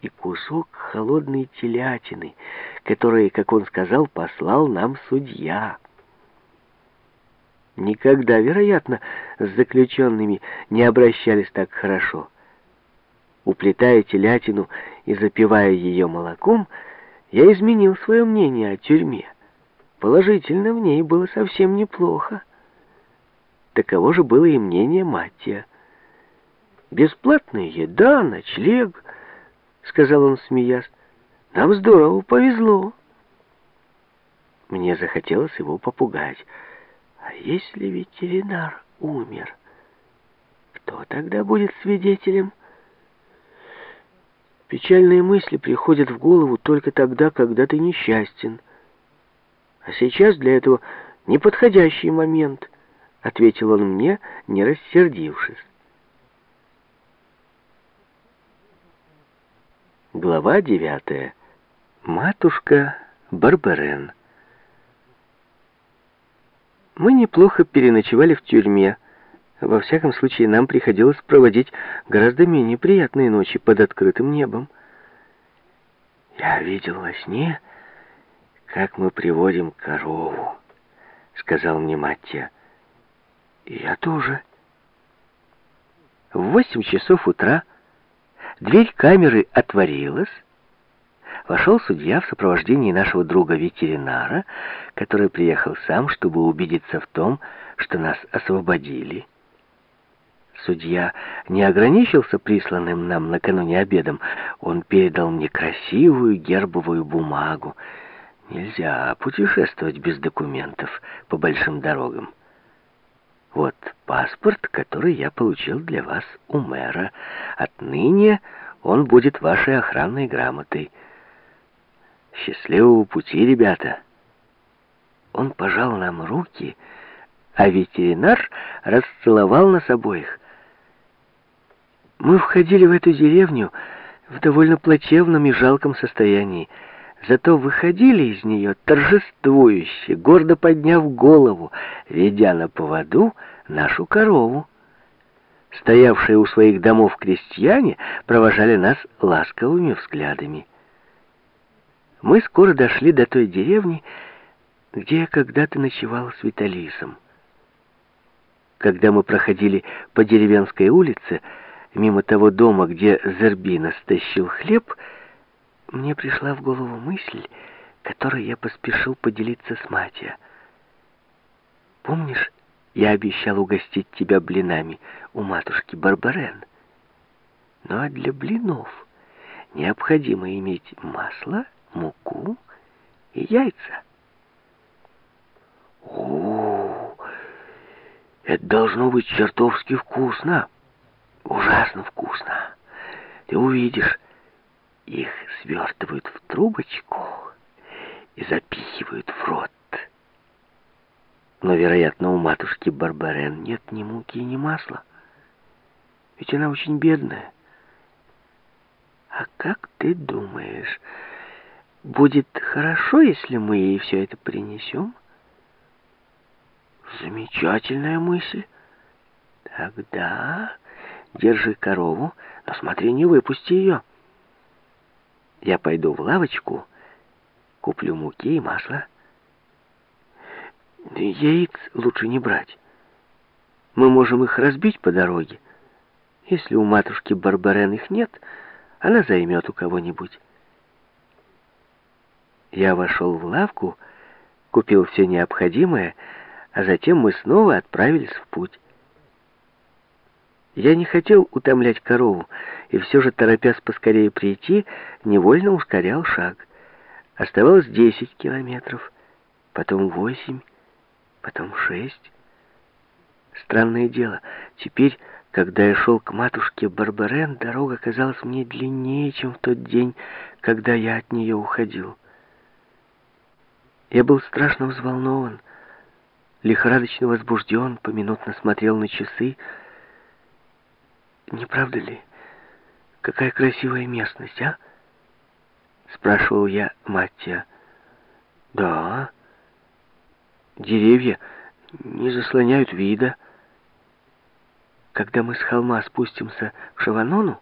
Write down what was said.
и кусок холодной телятины, который, как он сказал, послал нам судья. Никогда, вероятно, с заключенными не обращались так хорошо. Уплетая телятину и запивая ее молоком, я изменил свое мнение о тюрьме. Положительно, в ней было совсем неплохо. Таково же было и мнение Маттия. «Бесплатная еда, ночлег», — сказал он, смеясь. «Нам здорово повезло». Мне захотелось его попугать. «А если ветеринар умер, кто тогда будет свидетелем?» Печальные мысли приходят в голову только тогда, когда ты несчастен. А сейчас для этого неподходящий момент, — ответил он мне, не рассердившись. Глава девятая. Матушка Барбарен. Мы неплохо переночевали в тюрьме, — во всяком случае, нам приходилось проводить гораздо менее приятные ночи под открытым небом. «Я видел во сне, как мы приводим корову», — сказал мне Маттия. «Я тоже». В восемь часов утра дверь камеры отворилась, вошел судья в сопровождении нашего друга-ветеринара, который приехал сам, чтобы убедиться в том, что нас освободили. Судья не ограничился присланным нам накануне обедом. Он передал мне красивую гербовую бумагу. Нельзя путешествовать без документов по большим дорогам. Вот паспорт, который я получил для вас у мэра. Отныне он будет вашей охранной грамотой. Счастливого пути, ребята. Он пожал нам руки, а ветеринар расцеловал нас обоих. Мы входили в эту деревню в довольно плачевном и жалком состоянии. Зато выходили из нее торжествующе, гордо подняв голову, ведя на поводу нашу корову. Стоявшие у своих домов крестьяне провожали нас ласковыми взглядами. Мы скоро дошли до той деревни, где я когда-то ночевал с Виталисом. Когда мы проходили по деревенской улице, мимо того дома, где Зербина стащил хлеб, мне пришла в голову мысль, которой я поспешил поделиться с Матья. Помнишь, я обещал угостить тебя блинами у матушки Барбарен? Ну а для блинов необходимо иметь масло, муку и яйца. О, это должно быть чертовски вкусно. Ужасно вкусно. Ты увидишь, их свертывают в трубочку и запихивают в рот. Но, вероятно, у матушки Барбарен нет ни муки, ни масла. Ведь она очень бедная. А как ты думаешь, будет хорошо, если мы ей все это принесем? Замечательная мысль. Тогда Держи корову, но смотри, не выпусти ее. Я пойду в лавочку, куплю муки и масла. Яиц лучше не брать. Мы можем их разбить по дороге. Если у матушки Барбарен их нет, она займет у кого-нибудь. Я вошел в лавку, купил все необходимое, а затем мы снова отправились в путь. Я не хотел утомлять корову, и все же, торопясь поскорее прийти, невольно ускорял шаг. Оставалось десять километров, потом восемь, потом шесть. Странное дело, теперь, когда я шел к матушке Барбарен, дорога казалась мне длиннее, чем в тот день, когда я от нее уходил. Я был страшно взволнован, лихорадочно возбужден, поминутно смотрел на часы, не правда ли? Какая красивая местность, а? Спрашивал я Маттия. Да. Деревья не заслоняют вида. Когда мы с холма спустимся в Шаванону,